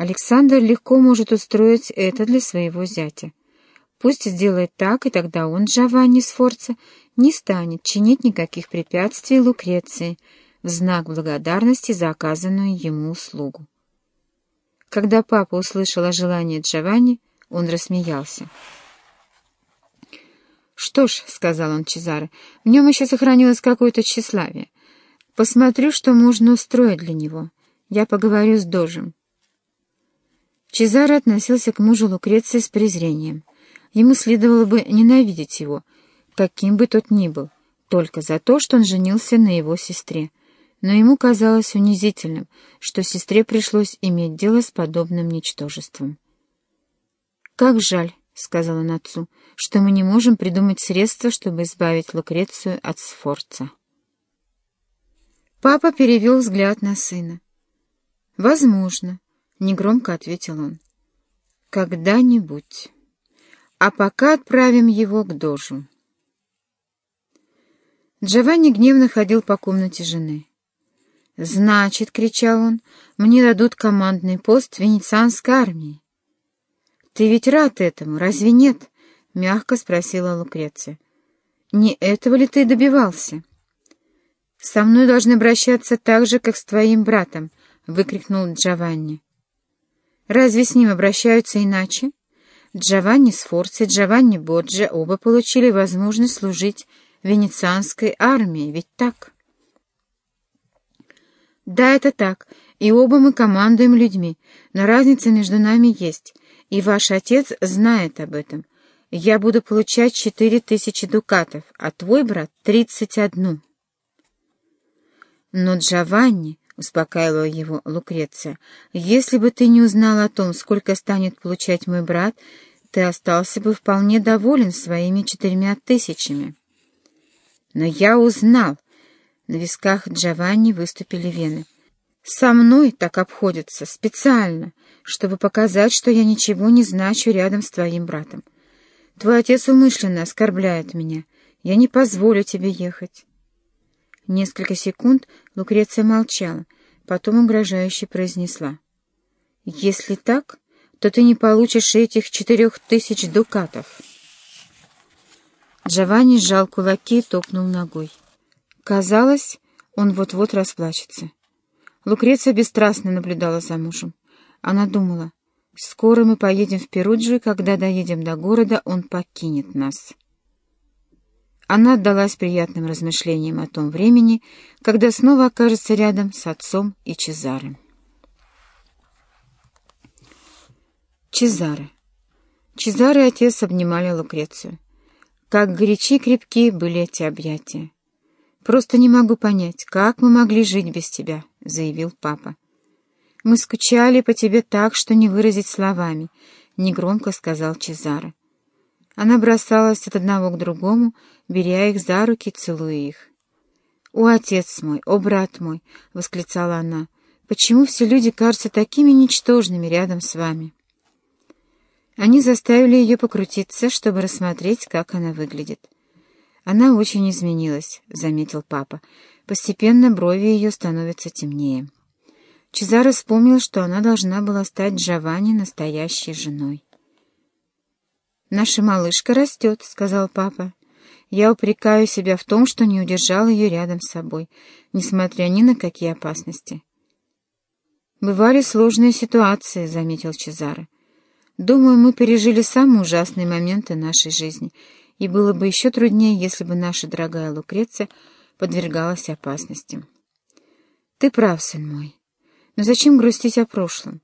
Александр легко может устроить это для своего зятя. Пусть сделает так, и тогда он, Джованни Сфорца, не станет чинить никаких препятствий Лукреции в знак благодарности за оказанную ему услугу. Когда папа услышал о желании Джованни, он рассмеялся. «Что ж», — сказал он Чезаре, — «в нем еще сохранилось какое-то тщеславие. Посмотрю, что можно устроить для него. Я поговорю с Дожем». Чезаре относился к мужу Лукреции с презрением. Ему следовало бы ненавидеть его, каким бы тот ни был, только за то, что он женился на его сестре. Но ему казалось унизительным, что сестре пришлось иметь дело с подобным ничтожеством. «Как жаль», — сказал он отцу, — «что мы не можем придумать средства, чтобы избавить Лукрецию от Сфорца». Папа перевел взгляд на сына. «Возможно», — негромко ответил он. «Когда-нибудь». А пока отправим его к дожу. Джованни гневно ходил по комнате жены. «Значит, — кричал он, — мне дадут командный пост венецианской армии». «Ты ведь рад этому, разве нет?» — мягко спросила Лукреция. «Не этого ли ты добивался?» «Со мной должны обращаться так же, как с твоим братом», — выкрикнул Джованни. «Разве с ним обращаются иначе?» Джованни Сфорци Джованни Боджи оба получили возможность служить венецианской армии, ведь так? Да, это так, и оба мы командуем людьми, но разница между нами есть, и ваш отец знает об этом. Я буду получать четыре тысячи дукатов, а твой брат — тридцать одну. Но Джованни, — успокаивала его Лукреция. «Если бы ты не узнал о том, сколько станет получать мой брат, ты остался бы вполне доволен своими четырьмя тысячами». «Но я узнал!» На висках Джованни выступили вены. «Со мной так обходятся, специально, чтобы показать, что я ничего не значу рядом с твоим братом. Твой отец умышленно оскорбляет меня. Я не позволю тебе ехать». Несколько секунд Лукреция молчала, потом угрожающе произнесла. «Если так, то ты не получишь этих четырех тысяч дукатов». Джованни сжал кулаки и топнул ногой. Казалось, он вот-вот расплачется. Лукреция бесстрастно наблюдала за мужем. Она думала, скоро мы поедем в Перуджу, и когда доедем до города, он покинет нас. Она отдалась приятным размышлениям о том времени, когда снова окажется рядом с отцом и Чезарем. Чезаре. Чезаре и отец обнимали Лукрецию. Как горячи и крепки были эти объятия. «Просто не могу понять, как мы могли жить без тебя», — заявил папа. «Мы скучали по тебе так, что не выразить словами», — негромко сказал Чезаре. Она бросалась от одного к другому, беря их за руки, целуя их. «О, отец мой, о, брат мой!» — восклицала она. «Почему все люди кажутся такими ничтожными рядом с вами?» Они заставили ее покрутиться, чтобы рассмотреть, как она выглядит. «Она очень изменилась», — заметил папа. «Постепенно брови ее становятся темнее». Чезаро вспомнил, что она должна была стать Джованни настоящей женой. «Наша малышка растет», — сказал папа. «Я упрекаю себя в том, что не удержал ее рядом с собой, несмотря ни на какие опасности». «Бывали сложные ситуации», — заметил Чезаро. «Думаю, мы пережили самые ужасные моменты нашей жизни, и было бы еще труднее, если бы наша дорогая Лукреция подвергалась опасности». «Ты прав, сын мой. Но зачем грустить о прошлом?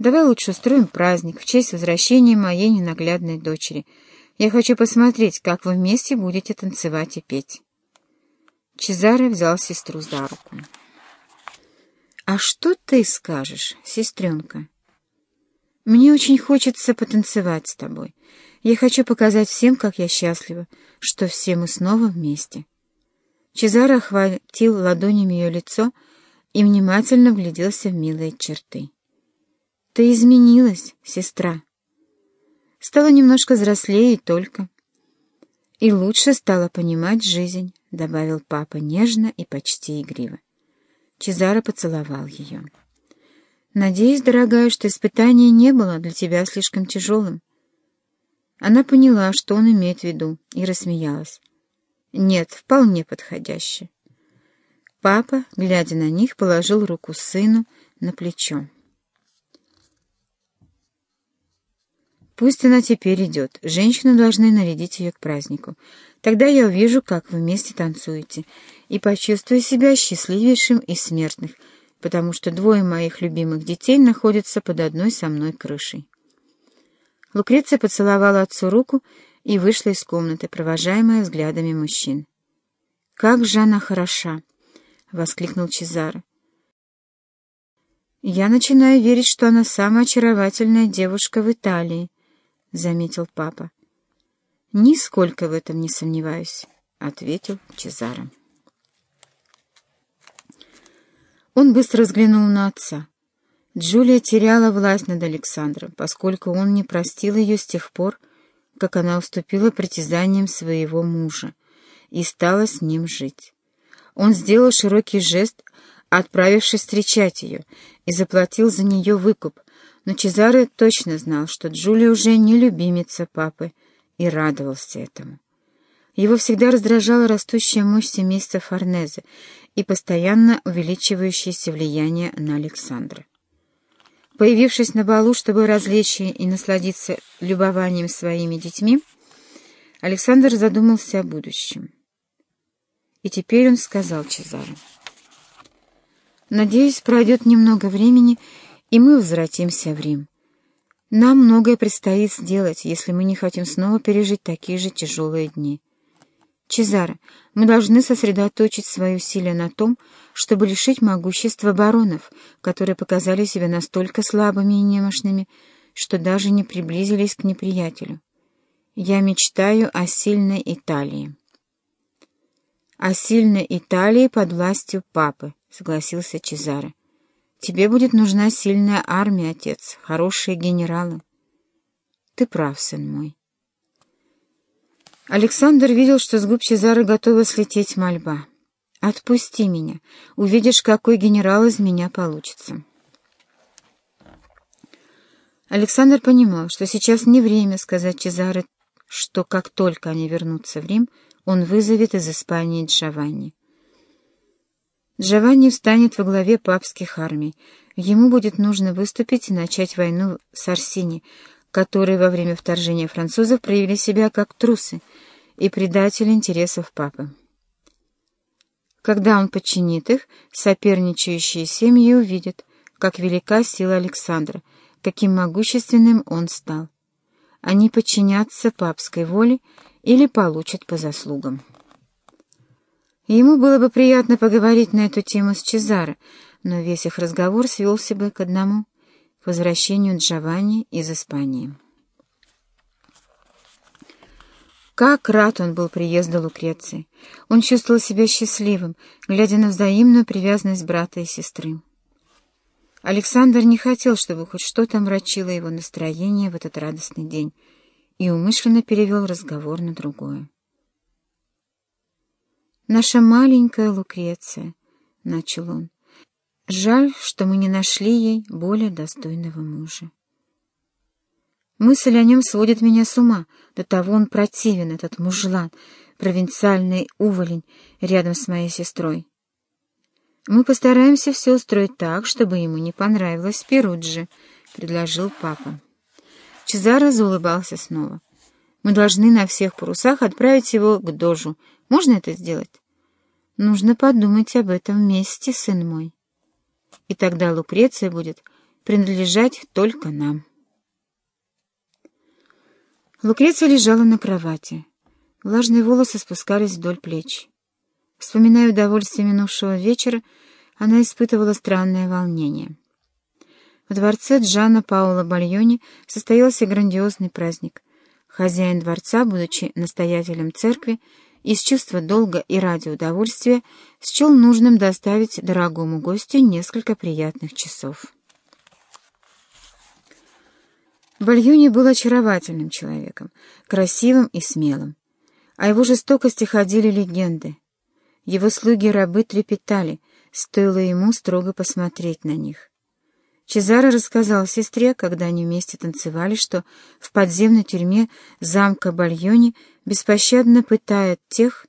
Давай лучше устроим праздник в честь возвращения моей ненаглядной дочери. Я хочу посмотреть, как вы вместе будете танцевать и петь». Чезаре взял сестру за руку. «А что ты скажешь, сестренка?» «Мне очень хочется потанцевать с тобой. Я хочу показать всем, как я счастлива, что все мы снова вместе». Чезаро охватил ладонями ее лицо и внимательно вгляделся в милые черты. Ты изменилась, сестра. Стала немножко взрослее и только. И лучше стала понимать жизнь, — добавил папа нежно и почти игриво. Чезаро поцеловал ее. Надеюсь, дорогая, что испытание не было для тебя слишком тяжелым. Она поняла, что он имеет в виду, и рассмеялась. Нет, вполне подходяще. Папа, глядя на них, положил руку сыну на плечо. Пусть она теперь идет. Женщины должны нарядить ее к празднику. Тогда я увижу, как вы вместе танцуете, и почувствую себя счастливейшим из смертных, потому что двое моих любимых детей находятся под одной со мной крышей. Лукреция поцеловала отцу руку и вышла из комнаты, провожаемая взглядами мужчин. «Как же она хороша!» — воскликнул Чезаро. «Я начинаю верить, что она самая очаровательная девушка в Италии», — заметил папа. «Нисколько в этом не сомневаюсь», — ответил Чезаро. Он быстро взглянул на отца. Джулия теряла власть над Александром, поскольку он не простил ее с тех пор, как она уступила притязаниям своего мужа и стала с ним жить. Он сделал широкий жест, отправившись встречать ее, и заплатил за нее выкуп, но Чезаре точно знал, что Джулия уже не любимица папы, и радовался этому. Его всегда раздражала растущая мощь семейства Форнезе и постоянно увеличивающееся влияние на Александра. Появившись на балу, чтобы развлечь и насладиться любованием своими детьми, Александр задумался о будущем. И теперь он сказал Чезару. «Надеюсь, пройдет немного времени, и мы возвратимся в Рим. Нам многое предстоит сделать, если мы не хотим снова пережить такие же тяжелые дни. Чезаро, мы должны сосредоточить свои усилия на том, чтобы лишить могущества баронов, которые показали себя настолько слабыми и немощными, что даже не приблизились к неприятелю. Я мечтаю о сильной Италии. «О сильной Италии под властью папы», — согласился Чезаро. Тебе будет нужна сильная армия, отец, хорошие генералы. Ты прав, сын мой. Александр видел, что с губ Чезары готова слететь мольба. «Отпусти меня. Увидишь, какой генерал из меня получится». Александр понимал, что сейчас не время сказать Чезаре, что как только они вернутся в Рим, он вызовет из Испании Джованни. Джованни встанет во главе папских армий. Ему будет нужно выступить и начать войну с Арсини, которые во время вторжения французов проявили себя как трусы и предатели интересов папы. Когда он подчинит их, соперничающие семьи увидят, как велика сила Александра, каким могущественным он стал. Они подчинятся папской воле или получат по заслугам. Ему было бы приятно поговорить на эту тему с Чезаро, но весь их разговор свелся бы к одному — к возвращению Джованни из Испании. Как рад он был приезду Лукреции! Он чувствовал себя счастливым, глядя на взаимную привязанность брата и сестры. Александр не хотел, чтобы хоть что-то омрачило его настроение в этот радостный день, и умышленно перевел разговор на другое. «Наша маленькая Лукреция», — начал он. «Жаль, что мы не нашли ей более достойного мужа. Мысль о нем сводит меня с ума, до того он противен, этот мужлан, провинциальный уволень рядом с моей сестрой. Мы постараемся все устроить так, чтобы ему не понравилось Перуджи», — предложил папа. Чезаро заулыбался снова. «Мы должны на всех парусах отправить его к Дожу. Можно это сделать?» Нужно подумать об этом вместе, сын мой. И тогда Лукреция будет принадлежать только нам. Лукреция лежала на кровати. Влажные волосы спускались вдоль плеч. Вспоминая удовольствие минувшего вечера, она испытывала странное волнение. В дворце Джана Паула Бальони состоялся грандиозный праздник. Хозяин дворца, будучи настоятелем церкви, из чувства долга и ради удовольствия счел нужным доставить дорогому гостю несколько приятных часов. Бальюни был очаровательным человеком, красивым и смелым. О его жестокости ходили легенды. Его слуги-рабы трепетали, стоило ему строго посмотреть на них. Чезаро рассказал сестре, когда они вместе танцевали, что в подземной тюрьме замка Бальони беспощадно пытают тех,